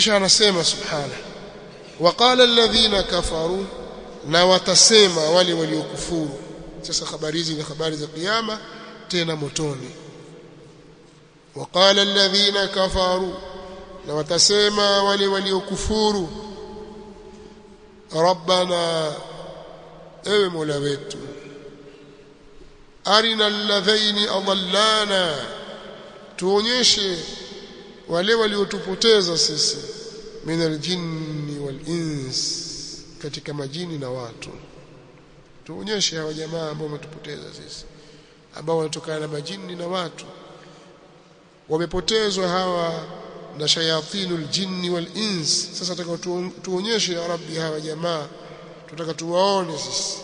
kisha anasema subhana waqala alladhina kafaru na watasema wale waliokufuru. Sasa habari hizi ni habari za kiyama tena motoni. Waqala alladhina kafaru na watasema wale waliokufuru. Rabbana ewe mola wetu arina alladhaini adallana tuonyeshe wale waliotupoteza sisi min aljinni wal ins katika majini na watu. Tuonyeshe hawa jamaa ambao wametupoteza sisi ambao wanatokana na majini na watu. Wamepotezwa hawa na shayatinul jinni wal ins. Sasa tutaka tuonyeshe ya rabbi hawa jamaa tutaka tuwaone sisi.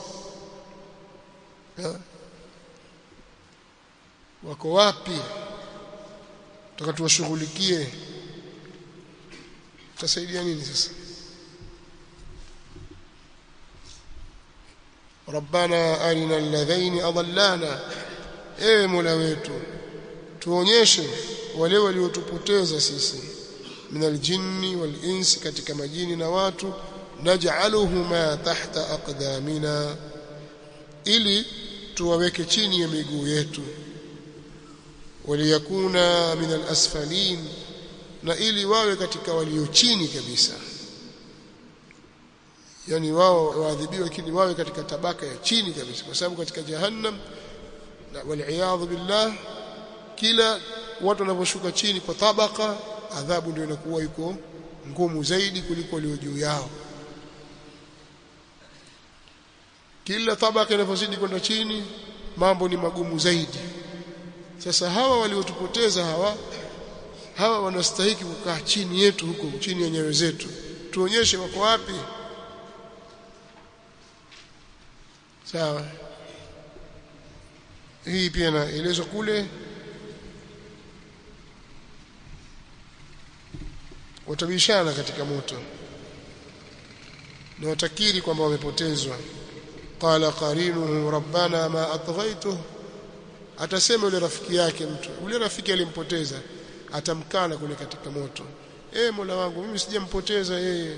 Wako wapi tutaka tuwashughulikie tutasaidia nini sasa ربنا أرنا الذين أضلانا ewe mola wetu tuonyeshe wale waliotupoteza sisi min aljinni wal insi katika majini na watu naj'aluhuma tahta aqdamina ili tuwaweke chini ya miguu yetu waliyakuna min alasfalin na ili wawe katika walio chini kabisa. Yani wao waadhibiwe lakini wawe katika tabaka ya chini kabisa kwa sababu katika jahannam wal billah kila watu wanaposhuka chini kwa tabaka adhabu ndio inakuwa iko ngumu zaidi kuliko walio juu yao. Kila tabaka inapozidi kwenda chini mambo ni magumu zaidi sasa hawa waliotupoteza hawa hawa wanastahiki kukaa chini yetu huko chini ya nyayo zetu tuonyeshe wako wapi? Sawa. Hii pia naelezwa kule. Watabishana katika moto. Na watakiri kwamba wamepotezwa. Qala qarinuhu rabbana ma atghaytuhu atasema yule rafiki yake mtu yule rafiki alimpoteza atamkana kule katika moto. Eh mola wangu mimi sijampoteza yeye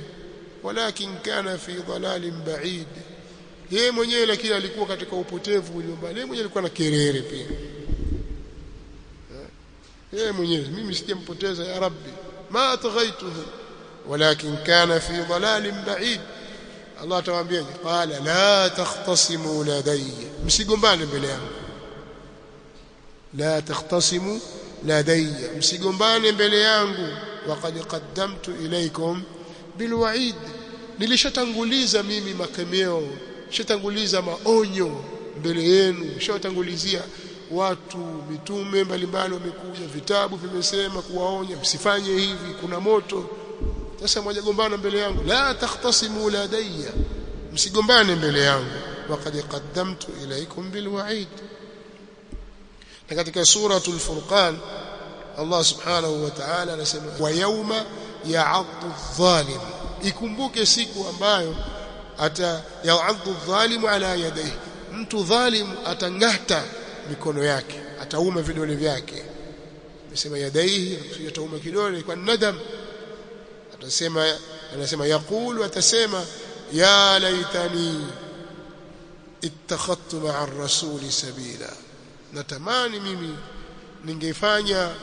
walakin kana fi dhalalin ba'id. Yeye mwenyewe lakini alikuwa katika upotevu uliombali yeye mwenyewe alikuwa na kerere pia. Yeye mwenyewe mimi sijampoteza ya rabbi. Ma atghaituhu walakin kana fi dhalalin ba'id. Allah atawaambia qala la takhtasimu ladayya. Msigombane mbele yangu la takhtasimu ladayya. Msigombane mbele yangu. Waqad qaddamtu ilaykum bilwa'id. Nilishatanguliza mimi makemeo. Shatanguliza maonyo mbele yenu. Shatangulizia watu mitume mbalimbali wamekuja vitabu vimesema kuwaonya msifanye hivi kuna moto. Sasa mwajagombana mbele yangu. La takhtasimu ladayya. Msigombane mbele yangu. Waqad qaddamtu ilaykum bilwa'id na katika suratul furqan Allah subhanahu wa ta'ala anasema wa yawma ya'addu adh-dhalim ikumbuke siku ambayo ata ya'addu adh-dhalimu ala yadayhi mtu dhalim atangata mikono yake atauma vidole vyake amesema yadaihi atauma kidole kwa nadam atasema anasema yaqulu atasema ya laitani ittakhadtu ma'a ar-rasuli sabila natamani mimi ningefanya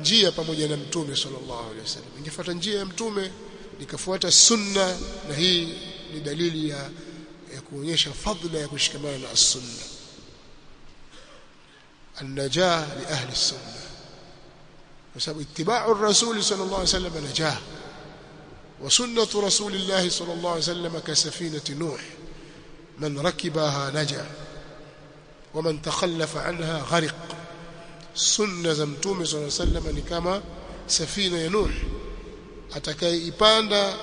njia pamoja na mtume sallallahu alaihi wasallam. Ningefuata njia ya mtume nikafuata sunna na hii ni dalili ya, ya kuonyesha fadhila ya kushikamana na sunna. Annajah li ahli sunna. Kwa sababu ittiba'u rasuli sallallahu alaihi wasallam najah wa sunnatu rasulillahi sallallahu alaihi wasallam ka safinati nuh. Man rakibaha najah waman takhallafa anha gharq sunna za mtume swalla sallam ni kama safina ya nuh. Atakayeipanda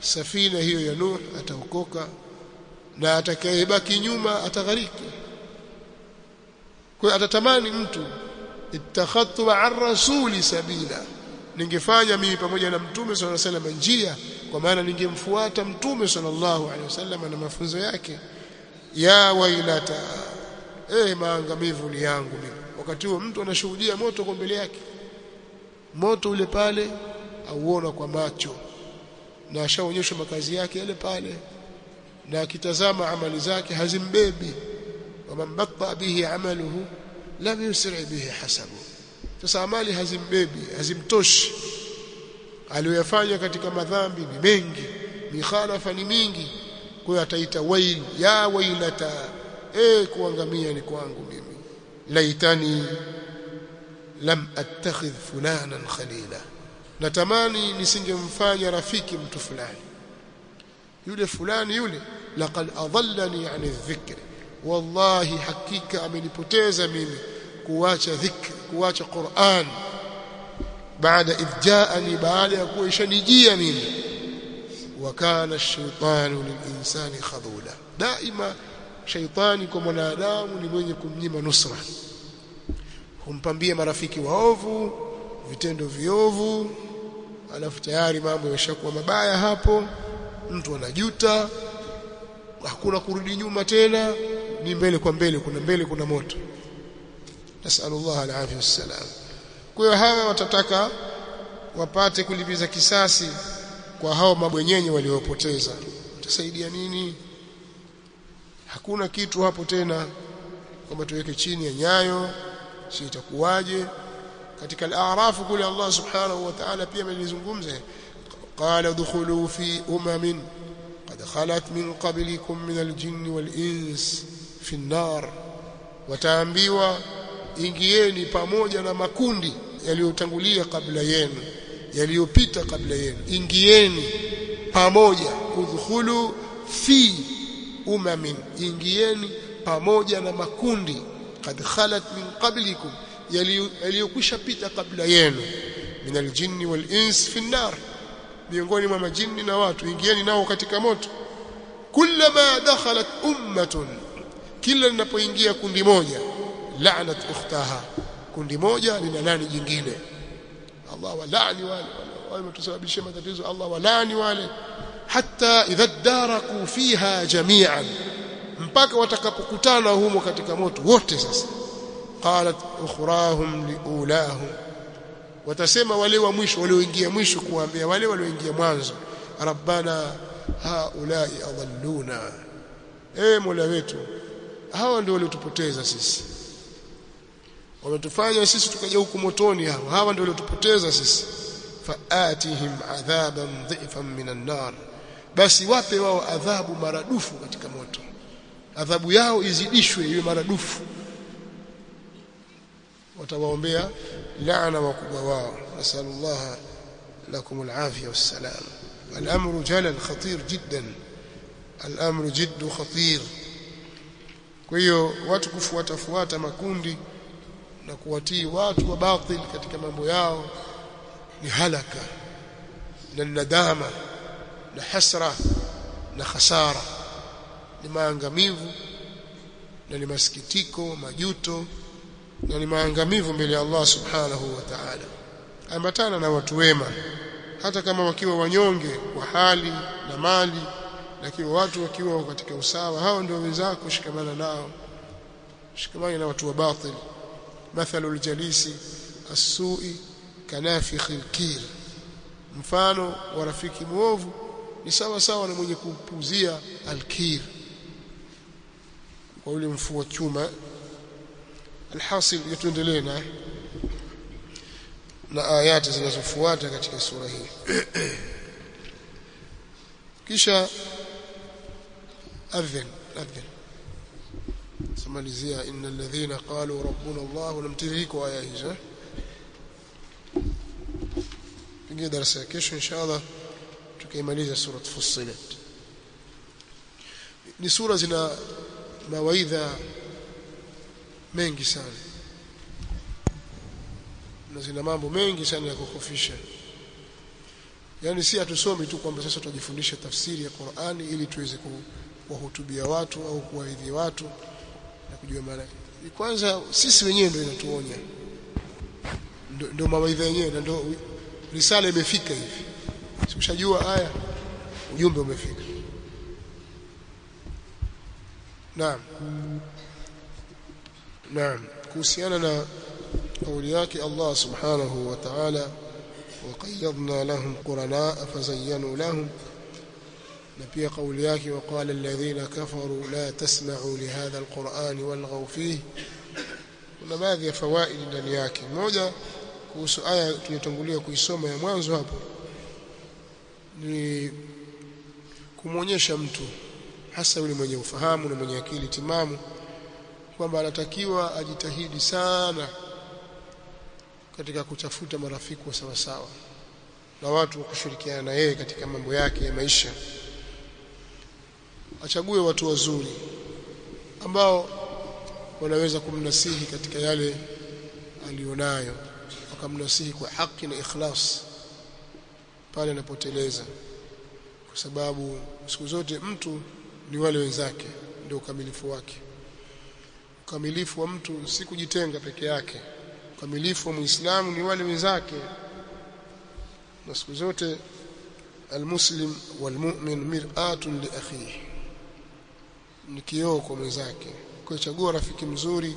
safina hiyo ya nuh ataokoka na atakayebaki nyuma ataghariki kwa atatamani mtu ittakhadtu an rasuli sabila. Ningefanya mimi pamoja na mtume sallallahu alaihi wasallam njia kwa maana ningemfuata mtume sallallahu alaihi wasallam na mafunzo yake ya wailata eh maangamivu ni yangu mimi. Wakati huo mtu anashuhudia moto kwa mbele yake. Moto ule pale auona kwa macho. Na ashaonyeshwa makazi yake yale pale. Na akitazama amali zake hazimbebi waman batta bihi amaluhu lam yusri bihi hasabu. Sasa amali hazimbebi hazimtoshi. Aliyoyafanya katika madhambi ni mengi. Mikhalafa ni mingi kwa hiyo ataita wail ya wailata eh kuangamia ni kwangu mimi. Laitani lam attakhidh fulanan khalila. Natamani nisingemfanya rafiki mtu fulani. Yule fulani yule laqad adallani an dhikri. Wallahi hakika amenipoteza mimi kuacha dhikri kuacha Qur'an. Baada idjaani baada ya kuwa ishanijia mimi wakana shaitanu lilinsani khadula. Daima shaitani kwa mwanadamu ni mwenye kumnyima nusra. Humpambia marafiki waovu vitendo viovu alafu tayari mambo yameshakuwa mabaya hapo mtu anajuta hakuna kurudi nyuma tena ni mbele kwa mbele kuna mbele kuna moto. Nasallallahu alaihi wasallam kwa hiyo hawa watataka wapate kulipiza kisasi kwa hao mabwenyenye waliopoteza. Utasaidia nini? Hakuna kitu hapo tena. Kwamba tuweke chini ya nyayo si itakuwaje? Katika al-a'raf kule Allah subhanahu wa ta'ala pia amelizungumza qala dukhulu fi umamin qad khalat min qablikum min al-jinn wal-ins fi an-nar wataambiwa ingieni pamoja na makundi yaliyotangulia kabla yenu yaliyopita kabla yenu. Ingieni pamoja udkhulu fi umamin. Ingieni pamoja na makundi. Kad khalat min qablikum yaliyokwisha pita kabla yenu. Min aljinni wal ins fi nar miongoni mwa majini na watu. Ingieni nao katika moto. Kullama dakhalat ummatun kila linapoingia kundi moja la'nat ukhtaha kundi moja lina nani jingine Allah walani wale wametusababishia matatizo Allah walani wale. Hata idha daraku fiha jami'an mpaka watakapokutana humo katika moto wote sasa. Qalat ukhrahum liulahum watasema wale wa mwisho walioingia mwisho kuambia wale walioingia mwanzo rabbana haulai adalluna eh mola wetu hawa ndio waliotupoteza sisi wametufanya sisi tukaja huku motoni hawa hawa ndio waliotupoteza sisi faatihim adhaban dhifan minan nar basi wape wao adhabu maradufu katika moto adhabu yao izidishwe iwe maradufu watawaombea laana wakubwa wao nasallallahu lakum alafia wassalam الامر جلل خطير جدا الامر جد خطير kwa hiyo watu kufuata fuata makundi na kuwatii watu wa batil katika mambo yao ni halaka na nadama na hasra na khasara ni maangamivu na ni masikitiko majuto na ni maangamivu mbele ya Allah subhanahu wa ta'ala. Ambatana na watu wema hata kama wakiwa wanyonge kwa hali na mali lakini watu wakiwa katika usawa hao ndio wenzako shikamana nao shikamana na watu wa batil mathalu aljalisi as-su'i kanafikh al-kir mfano wa rafiki muovu ni sawa sawa na mwenye kupuzia alkir kwa yule mfua chuma alhasil yatuendelee na na ayati zinazofuata katika sura hii. Kisha adhan adhin samalizia innal ladhina qalu rabbuna Allah namtiriko aya hizo pengine darasa ya kesho inshallah tukaimaliza sura Fussilat. Ni sura zina mawaidha mengi sana. Na zina mambo mengi sana ya kukufisha. Yani si hatusomi tu kwamba sasa tujifundishe tafsiri ya Qur'ani ili tuweze kuwahutubia watu au kuwaidhi watu na kujua maana kwanza sisi wenyewe ndio inatuonya ndio mawaidha yenyewe na ndio risala imefika hivi sikushajua aya ujumbe umefika naam naam kuhusiana na kauli yake Allah subhanahu wa ta'ala وقيضنا لهم قرناء فزينوا لهم na pia kauli yake waqala alladhina kafaru la tasma'u lihadha alquran walghaw fihi. Kuna baadhi ya fawaidi ndani yake. Moja kuhusu aya tuliyotangulia kuisoma ya mwanzo hapo ni kumwonyesha mtu hasa yule mwenye ufahamu na mwenye akili timamu kwamba anatakiwa ajitahidi sana katika kutafuta marafiki wa sawasawa sawa na watu wa kushirikiana na yeye katika mambo yake ya maisha achague watu wazuri ambao wanaweza kumnasihi katika yale alionayo wakamnasihi kwa haki na ikhlas pale anapoteleza. Kwa sababu siku zote mtu ni wale wenzake ndio ukamilifu wake. Ukamilifu wa mtu si kujitenga peke yake. Ukamilifu wa muislamu ni wale wenzake. Na siku zote almuslim walmu'min mir'atun li akhihi ni kioo kwa mwenzake. Kwa chagua rafiki mzuri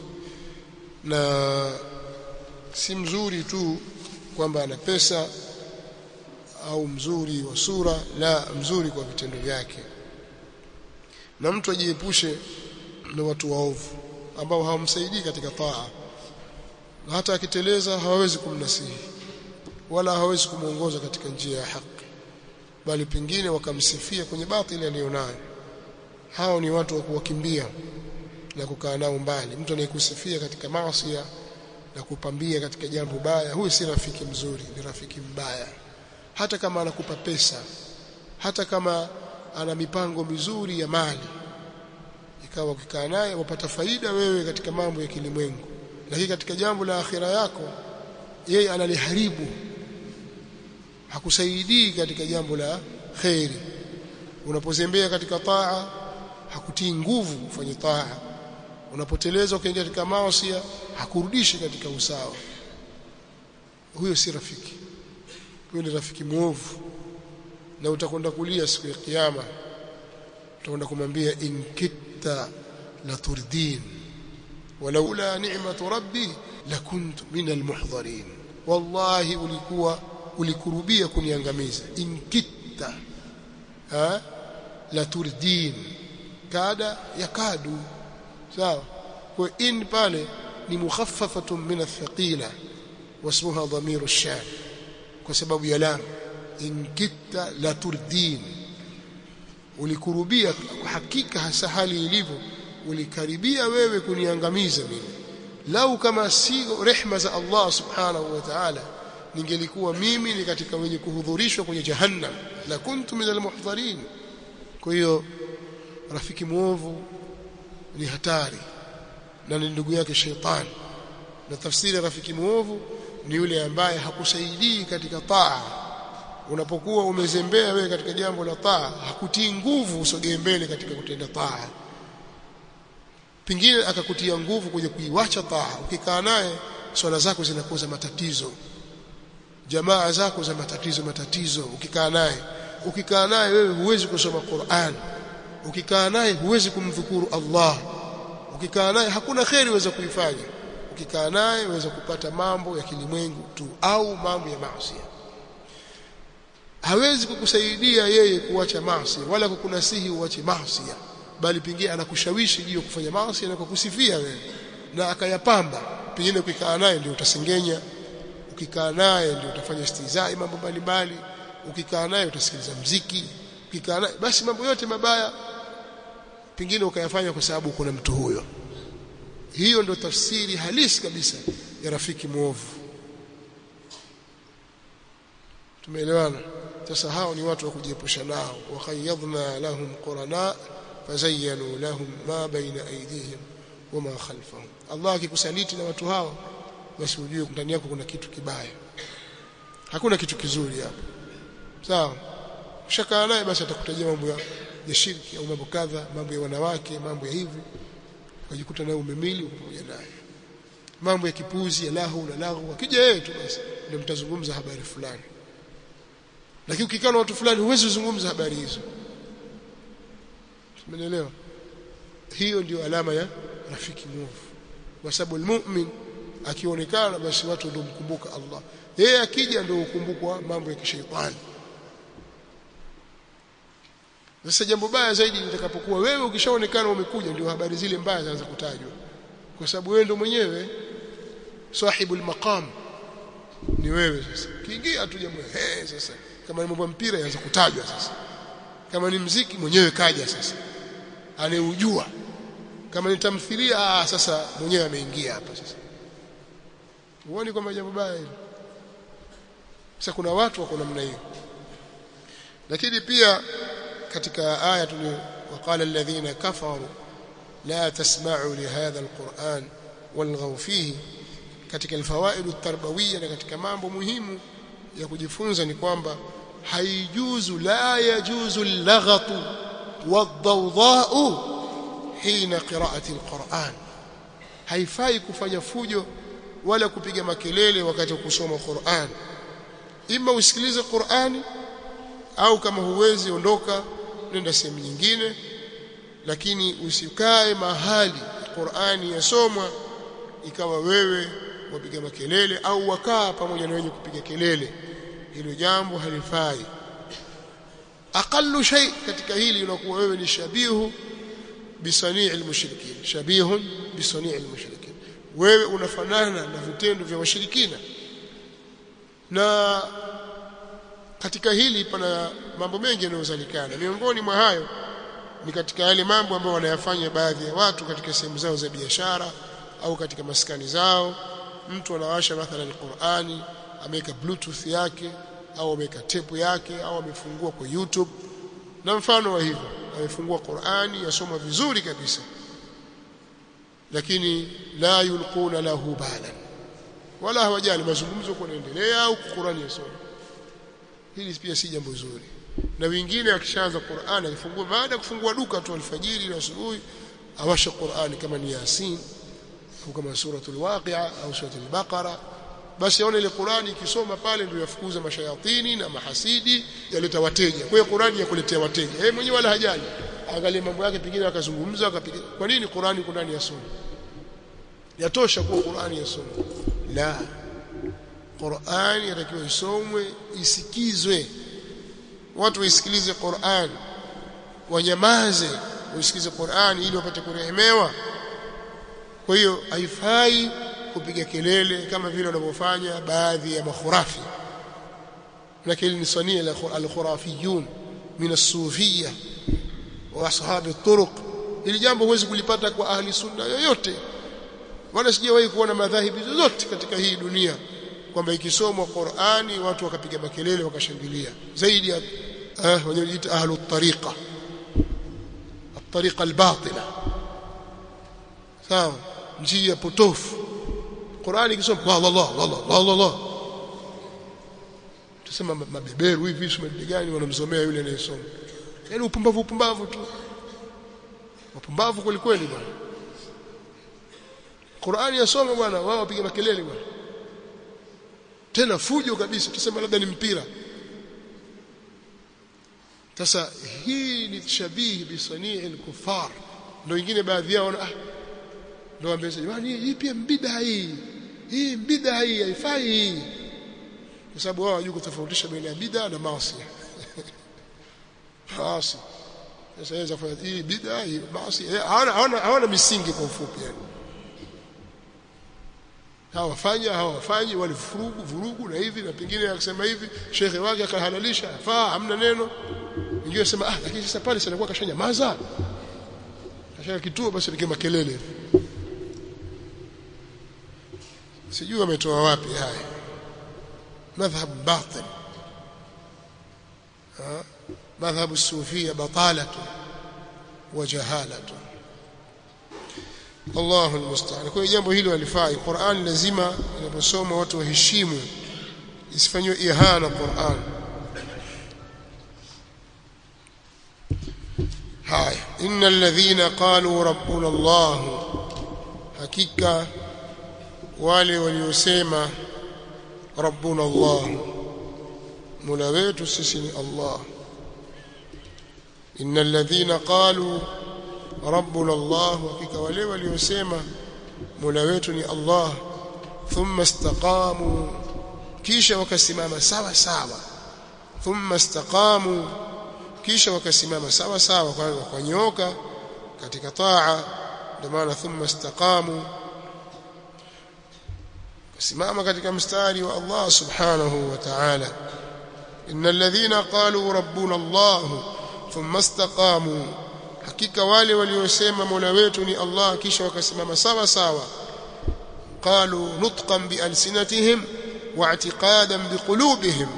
na si mzuri tu kwamba ana pesa au mzuri wa sura la mzuri kwa vitendo vyake. Na mtu ajiepushe na watu waovu ambao hawamsaidii katika taa. Na hata akiteleza hawawezi kumnasihi wala hawawezi kumuongoza katika njia ya haki. Bali pengine wakamsifia kwenye batili aliyonayo hao ni watu wa kuwakimbia na kukaa nao mbali. Mtu anayekusifia katika maasi na kupambia katika jambo baya huyu si rafiki mzuri ni rafiki mbaya. Hata kama anakupa pesa hata kama ana mipango mizuri ya mali ikawa ukikaa naye wapata faida wewe katika mambo ya kilimwengu. Lakini katika jambo la akhira yako yeye analiharibu. Hakusaidii katika jambo la khairi unapozembea katika taa hakutii nguvu kufanya taa. Unapoteleza ukaingia katika maasi hakurudishi katika usawa. Huyo si rafiki. Huyo ni rafiki muovu na utakwenda kulia siku ya kiyama utakwenda kumwambia in kitta la turdin walaula ni'matu rabbi lakuntu min almuhdharin wallahi ulikuwa ulikurubia kuniangamiza. In kitta ha? La turdin kada yakadu sawa. Kwa in pale ni mukhaffafatun min athqila wasmuha dhamiru ash-shan kwa sababu ya lam in kitta la turdin. Ulikurubia kwa hakika hasa hali ilivyo ulikaribia wewe kuniangamiza mimi. Lau kama si rehma za Allah subhanahu wa ta'ala ningelikuwa mimi ni katika wenye kuhudhurishwa kwenye jahannam. La kuntu min almuhdharin kwa hiyo rafiki muovu ni hatari na ni ndugu yake sheitani. Na tafsiri ya rafiki muovu ni yule ambaye hakusaidii katika taa. Unapokuwa umezembea wewe katika jambo la taa hakutii nguvu usogee mbele katika kutenda taa. Pingine akakutia nguvu kwenye kuiwacha taa. Ukikaa naye swala zako zinakuwa za matatizo. Jamaa zako za matatizo matatizo. Ukikaa naye ukikaa naye wewe huwezi kusoma Qur'an ukikaa naye huwezi kumdhukuru Allah. Ukikaa naye hakuna khairi uweza kuifanya. Ukikaa naye uweza kupata mambo ya kilimwengu tu au mambo ya maasi. Hawezi kukusaidia yeye kuacha maasi wala kukunasihi uache maasi bali pengine anakushawishi juu ya kufanya maasi na kukusifia wewe na akayapamba. Pengine ukikaa naye ndio utasengenya ukikaa naye ndio utafanya istizai mambo mbalimbali. Ukikaa naye utasikiliza mziki ukikaa naye basi mambo yote mabaya pengine ukayafanya kwa sababu kuna mtu huyo. Hiyo ndio tafsiri halisi kabisa ya rafiki muovu tumeelewana? Sasa hao ni watu wa kujiepusha nao. Wa khayyadna lahum qurana fazayyanu lahum ma baina aydihim wama khalfahum. Allah akikusaliti na watu hao basi ujue ndani yako kuna kitu kibaya. Hakuna kitu kizuri hapo sawa? Ushakaa naye basi atakutajia mambo ya, ya shirki au mambo kadha mambo ya wanawake mambo ya hivi. Ukajikuta nayo umemili pamoja naye mambo ya kipuzi ya lahu na lahu. Akija yeye tu basi ndio mtazungumza habari fulani. Lakini ukikaa na watu fulani huwezi kuzungumza habari hizo. Umeelewa? hiyo ndio alama ya rafiki mwovu. Kwa sababu almu'min akionekana basi watu ndio mkumbuka Allah. Yeye akija ndio ukumbukwa mambo ya kishaitani sasa jambo baya zaidi litakapokuwa wewe ukishaonekana umekuja ndio habari zile mbaya zaanza kutajwa. Kwa sababu wewe ndio mwenyewe sahibul maqam. Ni wewe sasa. Kiingia tu jambo eh sasa. Kama ni mambo mpira yaanza kutajwa sasa. Kama ni mziki mwenyewe kaja sasa. Anayeujua kama ni tamthilia ah sasa mwenyewe ameingia hapa sasa. Huoni kwamba jambo baya hilo sasa kuna watu wako namna hiyo. Lakini pia katika aya tulio waqala alladhina kafaru la tasma'u lihadha alquran walghaw fihi. Katika alfawaid at-tarbawiyya na katika mambo muhimu ya kujifunza ni kwamba haijuzu la yajuzu al-laghatu wad-dawdha'u hina qira'ati al-Qur'an. Haifai kufanya fujo wala kupiga makelele wakati wa kusoma Qur'an. Ima usikilize Qur'ani au kama huwezi ondoka nenda sehemu nyingine lakini usikae mahali Qur'ani yasomwa ikawa wewe wapiga makelele au wakaa pamoja na wenye kupiga kelele. Hilo jambo halifai. Aqallu shay katika hili unakuwa wewe ni shabihu bisanii almushrikin shabihun bisanii almushrikin wewe unafanana na vitendo vya washirikina. Na katika hili pana mambo mengi yanayozalikana miongoni mwa hayo ni katika yale mambo ambayo wanayafanya baadhi ya watu katika sehemu zao za biashara au katika maskani zao. Mtu anawasha mathalan Qur'ani ameweka bluetooth yake au ameweka tepu yake au amefungua kwa YouTube. Na mfano wa hivyo amefungua Qur'ani yasoma vizuri kabisa. Lakini la yulquna lahu balan. Wala hawajali mazungumzo kunaendelea au Qur'ani yasoma hili pia si jambo zuri. Na wengine akishaanza Qur'an alifungua baada ya kufungua duka tu alfajiri na asubuhi awasha Qur'an kama ni Yasin au kama suratul Waqi'a au suratul Baqara. Basi aone ile Qur'ani ikisoma pale ndio yafukuza mashayatini na mahasidi yaleta wateja. Kwa hiyo Qur'ani yakuletea wateja. Yeye mwenyewe wala hajali. Angalie mambo yake pengine akazungumza akapiga kwa nini Qur'ani ya yasoma yatosha kuwa Qur'ani yasoma la Qur'ani yatakiwa isomwe isikizwe. Watu waisikilize Qur'an wanyamaze waisikize Qur'an ili wapate kurehemewa. Kwa hiyo haifai kupiga kelele kama vile wanavyofanya baadhi ya makhurafi. Lakini ni sania al-khurafiyun min as-sufiyya wa ashabi at-turuq. Ili jambo huwezi kulipata kwa ahli sunna yoyote. Wala sijawahi kuona madhahibi zozote katika hii dunia kwamba ikisomwa Qur'ani watu wakapiga makelele wakashangilia. Zaidi ya eh wanaojiita ahlu tariqa. At-tariqa al-batila. Sawa? Njia potofu. Qur'ani ikisomwa Allah Allah Allah Allah tusema mabeberu hivi sio gani wanamsomea yule anayesoma? Yani upumbavu upumbavu tu. Upumbavu kweli kweli bwana. Qur'ani yasoma bwana wao wapiga makelele bwana tena fujo kabisa tuseme labda ni mpira. Sasa hii ni shabihi bisanii al-kuffar ndio wengine baadhi yao ah ndio wamesema jamani hii pia mbida hii. Hii mbida hii haifai kwa sababu wao hawajui kutofautisha baina ya bid'a na maasi. Maasi. Sasa hizo kwa hii bid'a hii maasi hawana hawana hawana misingi kwa ufupi yani hawafanya hawafanyi wale vurugu na hivi na pengine akisema hivi shekhe wake akahalalisha faa hamna neno. Ingiwe sema ah lakini sasa pale sinakuwa kashanyamaza. Kashaka kituo basi ni makelele sijui wametoa wapi haya. Madhhabu batil. Ha? Madhhab sufia batalatu wa jahalatu Allahu almusta'an. Kwa hiyo jambo hilo halifai. Qur'an lazima inaposoma watu waheshimu. Isifanywe ihana Qur'an. Haya, innal ladhina qalu rabbuna Allah. Hakika wale waliosema rabbuna Allah. Mola wetu sisi ni Allah. Innal ladhina qalu rabbuna Allah hakika wale waliosema mola wetu ni Allah thumma istaqamu kisha wakasimama sawa sawa. Thumma istaqamu kisha wakasimama sawa sawa kwa wakanyooka katika taa. Ndio maana thumma istaqamu simama katika mstari wa Allah subhanahu wa ta'ala. Innal ladhina qalu rabbuna Allah thumma istaqamu hakika wale waliosema mola wetu ni Allah kisha wakasimama sawa sawa qalu nutqan bi alsinatihim wa i'tiqadan bi qulubihim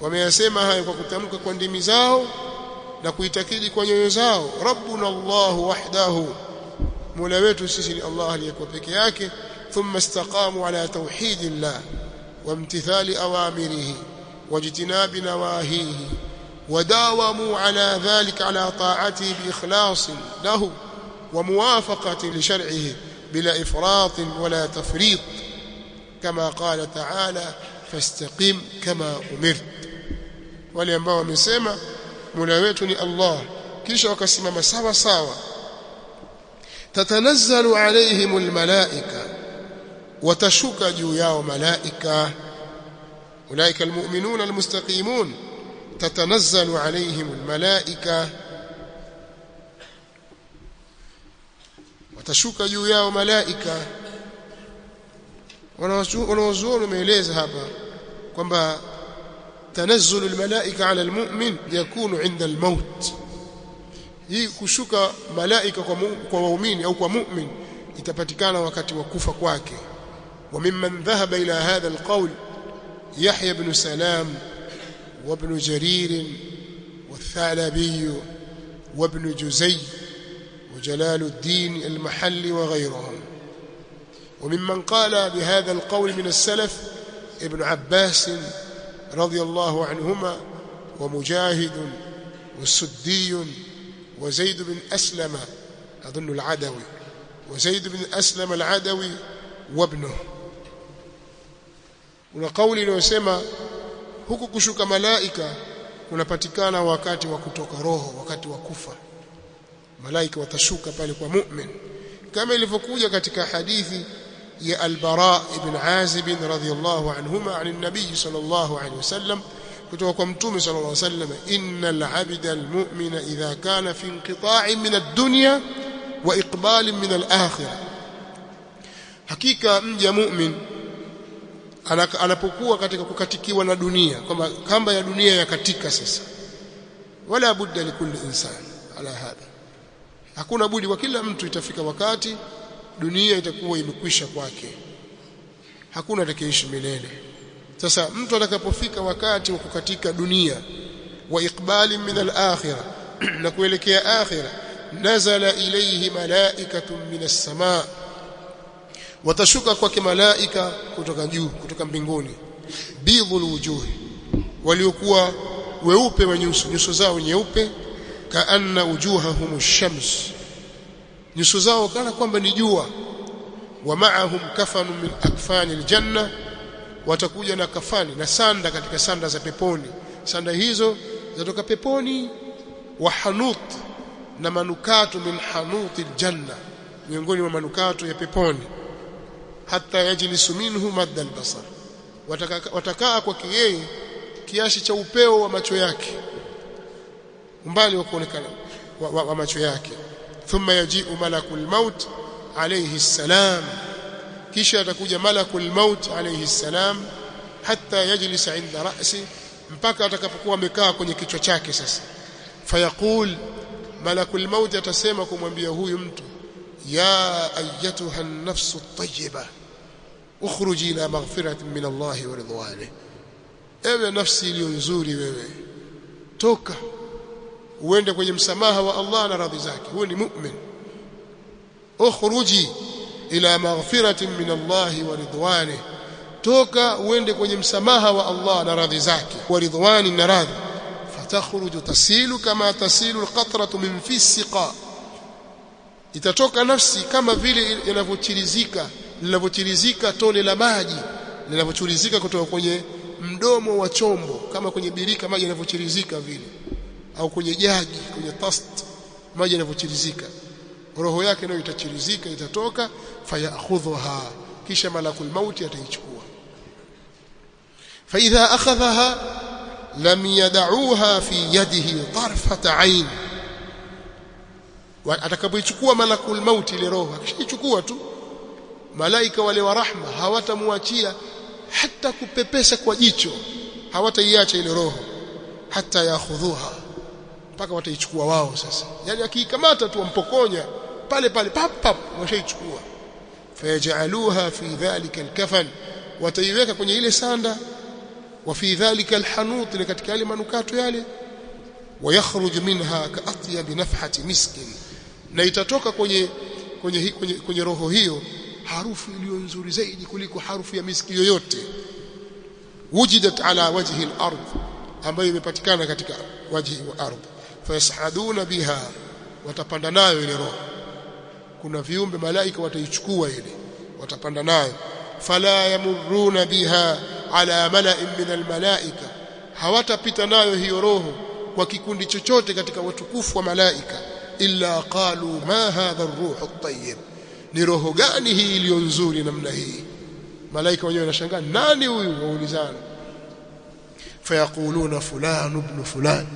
wameyasema hayo kwa kutamka kwa ndimi zao na kuitakidi kwa nyoyo zao rabbuna Allah wahdahu mola wetu sisi ni Allah aliyekuwa peke yake ثم استقاموا على توحيد الله وامتثال أوامره واجتناب نواهيه وداوموا على ذلك على طاعته بإخلاص له وموافقة لشرعه بلا إفراط ولا تفريط كما قال تعالى فاستقم كما أمرت ولينبوا من سيما ملاويتني الله كيش وكسمم سوا سوا تتنزل عليهم الملائكة juu yao malaika. Ulaika almu'minuna almustaqimun. Tatanazzalu alayhim almalaika watashuka juu yao malaika wanawazuoni wameeleza hapa kwamba tanazzulu almalaika ala almu'min yakunu inda almaut hii kushuka malaika kwa kwa waumini au kwa mu'min itapatikana wakati wa kufa kwake وممن ذهب إلى هذا القول يحيى بن سلام وابن جرير والثعلبي وابن جزي وجلال الدين المحلي وغيرهم. وممن قال بهذا القول من السلف ابن عباس رضي الله عنهما ومجاهد والسدي وزيد بن أسلم أظن العدوي وزيد بن أسلم العدوي وابنه. una kauli inayosema huku kushuka malaika kunapatikana wakati wa kutoka roho wakati wa kufa. Malaika watashuka pale kwa mu'min. Kama ilivyokuja katika hadithi ya al-Bara ibn Azib radhiyallahu anhuma an an-nabiy sallallahu alayhi wasallam kutoka kwa mtume sallallahu alayhi wasallam innal 'abda al-mu'mina idha kana fi inqita'in min ad-dunya wa iqbalin min al-akhirah. Hakika mja mu'min anapokuwa katika kukatikiwa na dunia kwamba kamba ya dunia yakatika sasa. Wala budda likulli insani ala hadha. Hakuna budi kwa kila mtu itafika wakati dunia itakuwa imekwisha kwake. Hakuna atakayeishi milele. Sasa mtu atakapofika wakati wa kukatika dunia wa ikbali min al-akhirah na kuelekea akhirah nazala ilayhi malaikatu min as-samaa watashuka kwake malaika kutoka juu kutoka mbinguni. Bidhul wujuhi waliokuwa weupe wa nyuso nyuso zao nyeupe kaanna wujuhahum shams nyuso zao kana kwamba ni jua. Wa ma'ahum kafanu min akfani aljanna watakuja na kafani na sanda katika sanda za peponi. Sanda hizo zatoka peponi wa hanut na manukatu min hanutil aljanna miongoni mwa manukatu ya peponi hata yajlisu minhu madda albasar watakaa kwake yeye kiasi cha upeo wa macho yake. Umbali wa kuonekana wa, wa, wa macho yake. Thumma yaji'u malakul maut alayhi salam. Kisha atakuja malakul maut alayhi salam hatta yajlisa inda ra'si mpaka atakapokuwa amekaa kwenye kichwa chake sasa. Fayaqul malakul maut atasema kumwambia huyu mtu ya أيتها النفس الطيبة اخرجي إلى مغفرة من الله ورضوانه. نفسي ewe nafsi iliyo nzuri wewe toka uende kwenye msamaha wa Allah na radhi zake huyo ni mu'min ukhruji ila maghfiratin min Allah wa ridwani toka uende kwenye msamaha wa Allah na radhi zake wa ridwani na radhi fatakhruju tasilu kama tasilu alqatratu min fi siqa itatoka nafsi kama vile inavyochirizika linavyochirizika tone la maji linavyochirizika kutoka kwenye mdomo wa chombo kama kwenye birika maji yanavyochirizika vile au kwenye jagi kwenye tast maji yanavyochirizika roho yake nayo itachirizika itatoka fayakhudhuha kisha malakul mauti ataichukua. Fa idha akhadhaha lam yad'uha fi yadihi tarfata ain atakapoichukua malakul mauti ile roho akishaichukua tu malaika wale wa rahma hawatamwachia hata kupepesa kwa jicho hawataiacha ile roho hata yakhudhuha mpaka wataichukua wao sasa. Yani akiikamata tu wampokonya pale pale pap pap washaichukua fayajaluha fi dhalika alkafan wataiweka kwenye ile sanda wa fi dhalika alhanut katika yale manukato yale wayakhruj minha kaatyab nafhati miskin na itatoka kwenye kwenye, kwenye kwenye roho hiyo harufu iliyo nzuri zaidi kuliko harufu ya miski yoyote. Wujidat ala wajhi al-ard ambayo imepatikana katika wajhi wa ardh. Fayasaduna biha watapanda nayo ile roho. Kuna viumbe malaika wataichukua ile watapanda nayo. Fala yamurruna biha ala mala'in min almalaika hawatapita nayo hiyo roho kwa kikundi chochote katika watukufu wa malaika illa qalu ma hadha ar-ruh at-tayyib. Ni roho gani hii iliyo nzuri namna hii? Malaika wenyewe wanashangaa nani huyu? Waulizana. Fayaquluna fulan ibn fulan.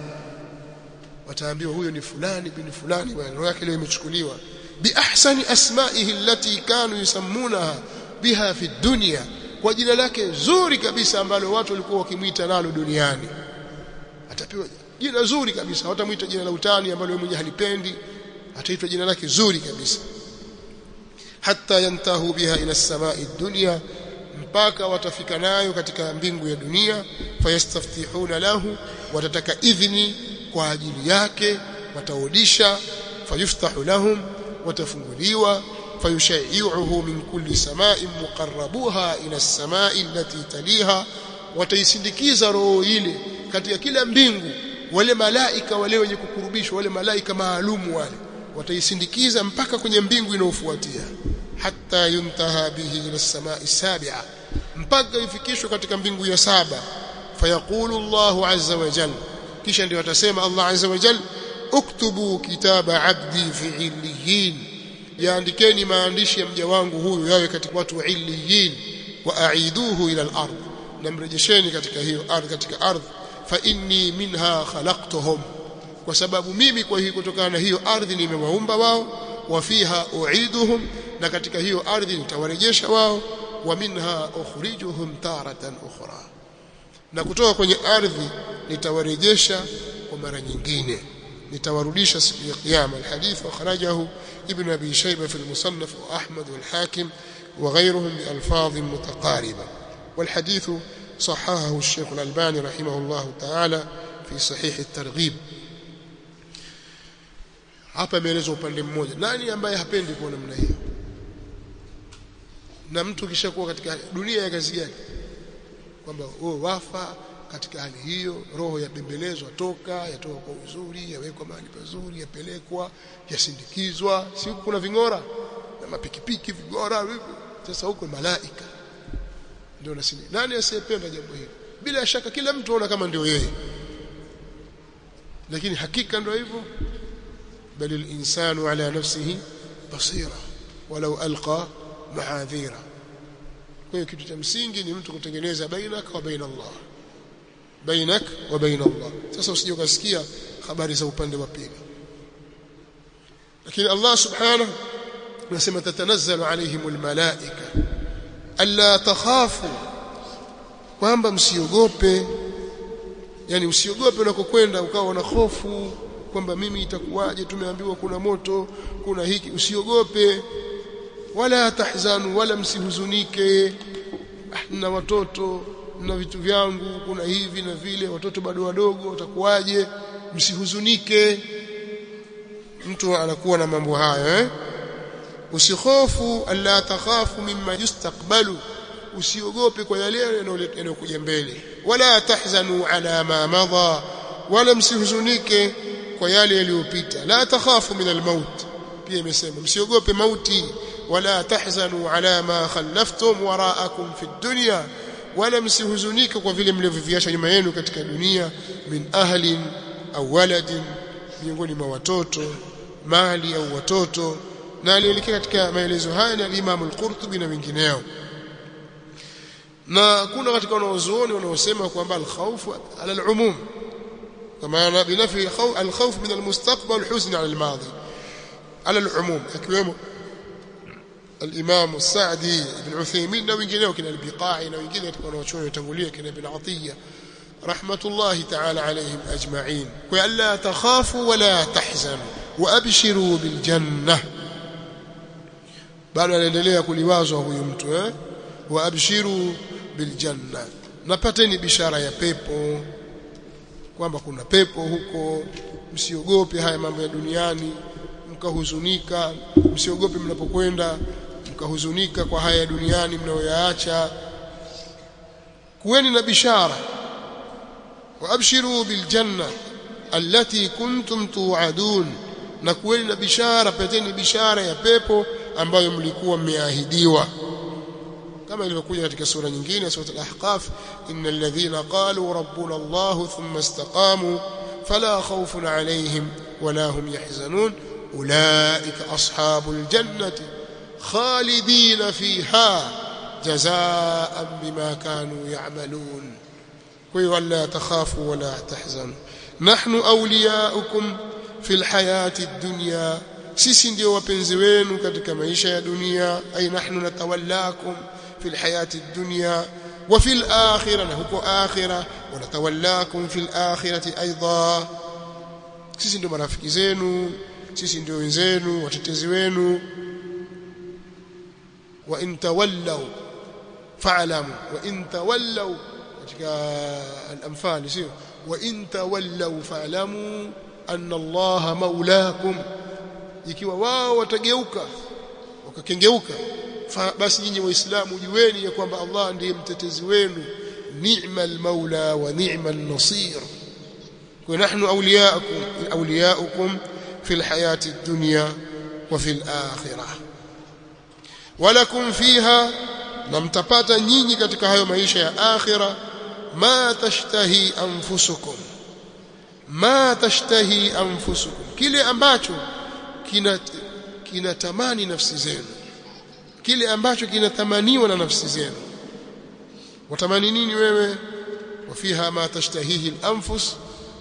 Wataambiwa huyo ni fulani bin fulani bwana roho yake ile imechukuliwa. Bi ahsani asma'ihi allati kanu yusammunaha biha fi dunya. Kwa jina lake zuri kabisa ambalo watu walikuwa wakimwita nalo duniani. Atapewa jina zuri kabisa. Watamuita jina la utani ambalo yeye mwenyewe halipendi. Ataitwa jina lake zuri kabisa. Hatta yantahu biha ila samai dunya mpaka watafika nayo katika mbingu ya dunia. Fayastaftihuna lahu watataka idhni kwa ajili yake wataudisha fayuftahu lahum watafunguliwa. Fayushai'uhu min kulli sama'in muqarrabuha ila as-sama'i allati taliha wataisindikiza roho ile katika kila mbingu wale malaika wale wenye kukurubishwa wale malaika maalumu wale wataisindikiza mpaka kwenye mbingu inayofuatia. Hatta yuntaha bihi ila as-sama'i sabi'a mpaka ifikishwe katika mbingu ya saba. Fayaqulu Allahu azza wa jalla kisha ndio atasema Allah azza wa jalla uktubu kitaba abdi fi illiyin yaandikeni maandishi ya mja wangu huyu yawe katika watu wa illiyin wa aiduhu ila al-ard namrejesheni katika hiyo ardhi katika ardhi fa inni minha khalaqtuhum kwa sababu mimi kwa hiyo kutokana na hiyo ardhi nimewaumba wao wa fiha uiduhum na katika hiyo ardhi nitawarejesha wao wa minha ukhrijuhum taratan ukhra na kutoka kwenye ardhi nitawarejesha kwa mara nyingine nitawarudisha siku ya kiyama alhadith akhrajahu ibn abi shayba fi almusannaf wa ahmad wal hakim وغيرهم بألفاظ متقاربة والحديث صححه الشيخ الألباني رحمه الله تعالى في صحيح الترغيب hapa imeelezwa upande mmoja nani ambaye hapendi kuona namna hiyo na mtu kishakuwa katika dunia ya kazi gani kwamba wewe wafa katika hali hiyo roho yabembelezwa toka yatoka kwa uzuri yawekwa mahali pazuri yapelekwa yasindikizwa si kuna vingora na mapikipiki vigora sasa huko malaika ndio nasini nani asiyependa jambo hili? Bila shaka kila mtu aona kama ndio yeye. Lakini hakika ndio hivyo. Bali al-insanu ala nafsihi basira walau alqa mahadhira. Kwa hiyo kitu cha msingi ni mtu kutengeneza bainaka wa baina Allah. Bainak wa baina Allah. Sasa usije ukasikia habari za upande wa pili. Lakini Allah subhanahu anasema tatanazzalu alaihimul malaika alla takhafu kwamba msiogope. Yani usiogope unakokwenda ukawa na hofu kwamba mimi itakuwaje tumeambiwa kuna moto kuna hiki. Usiogope wala tahzanu wala msihuzunike. Na watoto na vitu vyangu kuna hivi na vile watoto bado wadogo watakuwaje msihuzunike. Mtu anakuwa na mambo hayo eh usihofu alla takhafu mimma yustaqbalu. Usiogope kwa yale yanayokuja mbele. Wala tahzanu ala ma madha. Wala msihuzunike kwa yale yaliyopita. La takhafu min almaut. Pia imesema msiogope mauti. Wala tahzanu ala ma khallaftum waraakum fi dunya. Wala msihuzunike kwa vile mlivyoviacha nyuma yenu katika dunia. Min ahlin au waladin. Miongoni mwa watoto. Mali au watoto na alielekea katika maelezo haya ni al-Imam al-Qurtubi na wengineo na kuna katika wanaozuoni wanaosema kwamba al-khawf ala al-umum kama binafi al-khawf min al-mustaqbal huzn ala al-madi ala al-umum akiwemo الإمام السعدي بن عثيمين na wengineo kina al-Biqai na wengine katika wanaochuoni watangulia kina Ibn Atiyya رحمة الله تعالى عليهم أجمعين وألا تخافوا ولا تحزنوا وأبشروا بالجنة bado anaendelea kuliwazwa huyu mtu eh? Waabshiru biljanna. Napateni bishara ya pepo kwamba kuna pepo huko. Msiogope haya mambo ya duniani mkahuzunika. Msiogope mnapokwenda mkahuzunika kwa haya ya duniani mnayoyaacha. Kuweni na bishara. Waabshiru biljanna allati kuntum tu'adun. Na kuweni na bishara pateni bishara ya pepo ambayo mlikuwa mmeahidiwa kama ilivyokuja katika sura nyingine sura al-ahqaf innal ladhina qalu rabbuna allah thumma istaqamu fala khawfun alayhim wala hum yahzanun ulaika ashabul jannati khalidina fiha jazaan bima kanu ya'malun kwa hiyo wala takhafu wala tahzanu nahnu awliyaukum fil hayati dunya sisi ndio wapenzi wenu katika maisha ya dunia ay nahnu natawallakum fil hayati dunya wa fil akhirah na huko akhirah wa natawallakum fil akhirati aidha sisi ndio marafiki zenu sisi ndio wenzenu watetezi wenu wa in tawallaw fa'lamu wa in tawallaw katika al-anfal sio wa in tawallaw fa'lamu anna Allah maulakum ikiwa wao watageuka wakakengeuka basi nyinyi waislamu jueni ya kwamba Allah ndiye mtetezi wenu ni'mal maula wa ni'mal nasir. Kwa nahnu awliyaakum awliyaukum fil hayati dunya wa fil akhirah. Walakum fiha na mtapata nyinyi katika hayo maisha ya akhira ma tashtahi anfusukum. Ma tashtahi anfusukum. Kile ambacho kina kinatamani nafsi zenu. Kile ambacho kinatamaniwa na nafsi zenu. Watamani nini wewe? Wafiha ma tashtahihi al-anfus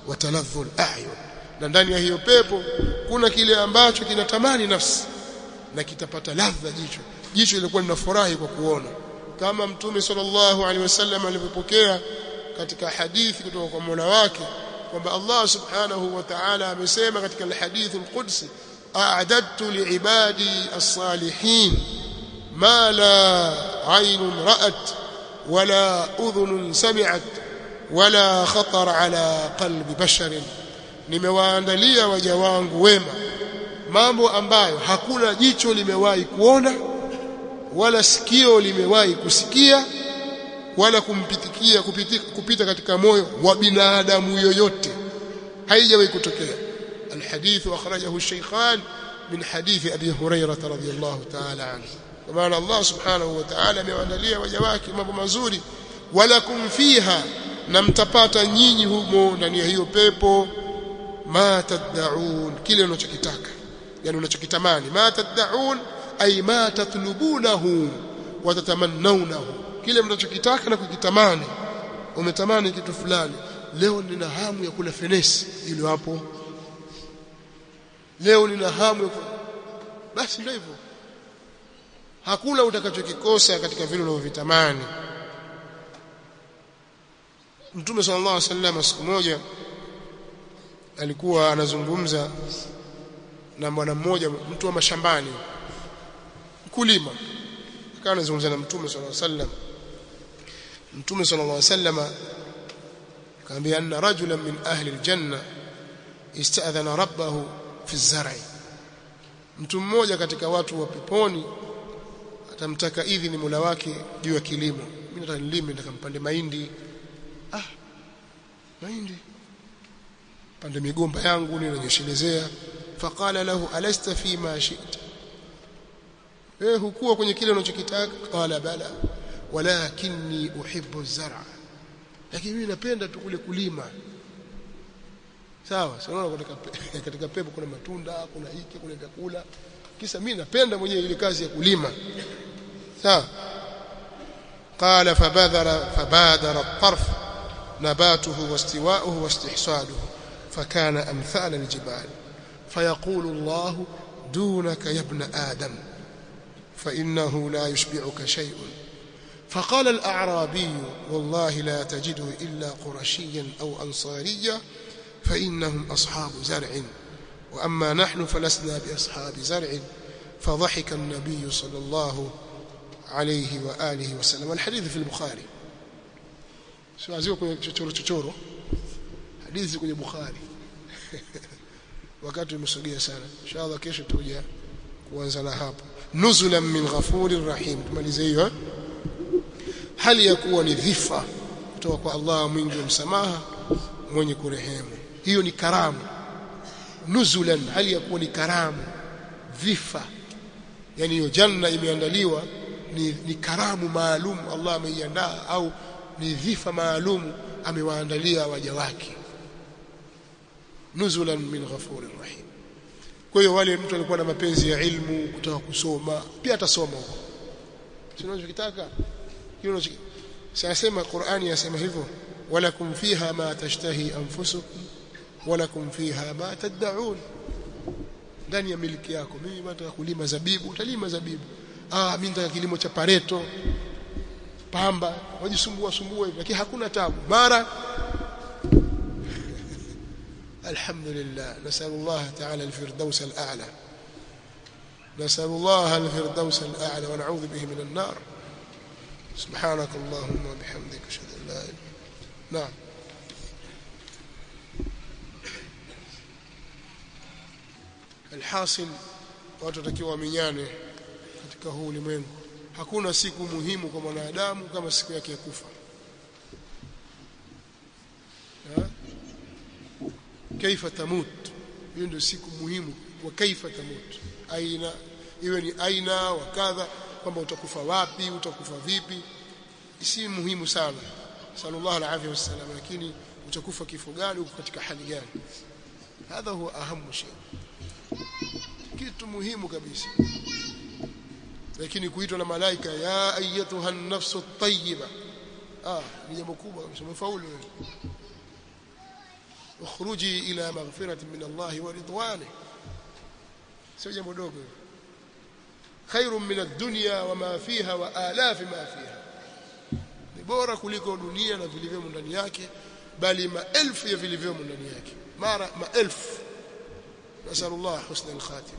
wa taladhdhu al-a'yun. Na ndani ya hiyo pepo kuna kile ambacho kinatamani nafsi na kitapata ladha jicho. Jicho lilikuwa linafurahi kwa kuona. Kama mtume sallallahu alaihi wasallam alivyopokea katika hadithi kutoka kwa Mola wake kwamba Allah subhanahu wa ta'ala amesema katika al-hadith al-qudsi a'adadtu لعبادي الصالحين ما لا عين رأت ولا wala سمعت ولا خطر على قلب بشر. Nimewaandalia waja wangu wema mambo ambayo hakuna jicho limewahi kuona wala sikio limewahi kusikia wala kumpitikia kupita, kupita katika moyo wa binadamu yoyote. Haijawahi kutokea الحديث أخرجه الشيخان من حديث أبي هريرة رضي الله تعالى عنه ومعنى الله سبحانه وتعالى ميوانداليا وجواك mambo mazuri walakum fiha na mtapata nyinyi humo ndani ya hiyo pepo ma tad'un kile unachokitaka yani unachokitamani ma tad'un ay ma tatlubunahu wa tatamannawnahu kile mnachokitaka na kukitamani umetamani kitu fulani leo nina hamu ya kula fenesi ile hapo leo nina hamu basi ndio hivyo. Hakuna utakachokikosa katika vile unavyovitamani Mtume sallallahu alaihi wasallam siku moja alikuwa anazungumza na bwana mmoja mtu wa mashambani mkulima. Akawa anazungumza na Mtume sallallahu alaihi wasallam. Mtume sallallahu alaihi wasallam akamwambia anna rajulan min ahli aljanna ista'adhana rabbahu fi zarai. Mtu mmoja katika watu wa peponi atamtaka idhini mula wake juu ya kilimo. Mimi nataka nilime nataka mpande mahindi. Ah mahindi. Pande migomba yangu ninanyeshelezea faqala lahu alasta fi ma shi'ta? Eh hukuwa kwenye kile unachokitaka. Qala bala walakinni uhibbu az-zar'a lakini mimi napenda tu kule kulima sawa sio katika katika pepo kuna matunda kuna hiki kuna vyakula. Kisa mimi napenda mwenyewe ile kazi ya kulima. Sawa. قال فبادر فبادر الطرف نباته واستواؤه واستحصاده فكان أمثال الجبال فيقول الله دونك يا ابن آدم فإنه لا يشبعك شيء فقال الأعرابي والله لا تجده إلا قرشيا أو أنصاريا فإنهم أصحاب زرع وأما نحن فلسنا بأصحاب زرع فضحك النبي صلى الله عليه وآله وسلم والحديث في البخاري سوازيو kwenye chochoro chochoro hadithi kwenye Bukhari wakati umesogea sana inshallah kesho tuja kuanza na hapo nuzulan min ghafurir rahim tumalize hiyo hali ya kuwa ni dhifa kutoka kwa Allah mwingi wa msamaha mwenye kurehemu hiyo ni karamu. Nuzulan hali ya kuwa ni karamu. Dhifa. Yani hiyo janna imeandaliwa ni, ni karamu maalum Allah ameiandaa au ni dhifa maalum amewaandalia waja wake. Nuzulan min ghafurir rahim. Kwa hiyo wale mtu alikuwa na mapenzi ya ilmu kutaka kusoma pia atasoma huko. Sio unachokitaka? Hiyo Qur'ani yasema hivyo walakum fiha ma tashtahi anfusukum ولكم فيها ما تدعون. داني ملكي yako. Mimi nataka kulima zabibu. Utalima zabibu. Ah mimi nataka kilimo cha بامبا ودي wajisumbua sumbue lakini hakuna tabu. Mara. الحمد لله نسال الله تعالى الفردوس الاعلى نسال الله الفردوس الاعلى ونعوذ به من النار سبحانك اللهم وبحمدك اشهد ان لا اله الا انت نعم alhasil watu watakiwa wamenyane katika huu ulimwengu. Hakuna siku muhimu kwa mwanadamu kama siku yake ya kufa. Kaifa tamut. Hiyo ndio siku muhimu. Wa kaifa tamut. Aina iwe ni aina wa kadha kwamba utakufa wapi utakufa vipi. Si muhimu sana. Sallallahu alaihi wasallam lakini utakufa kifo gani uko katika hali gani. Hadha huwa ahamu shay kitu muhimu kabisa. Lakini kuitwa na malaika ya ayyatuha an-nafsu at-tayyiba ah ni jambo kubwa mshafaulu ukhruji ila maghfirati min Allah wa ridwani. Sio jambo dogo. Khairun min ad-dunya wa ma fiha wa alaf ma fiha. Ni bora kuliko dunia na vilivyomo ndani yake bali maelfu ya vilivyomo ndani yake. Mara maelfu. Nasallallahu husna al-khatima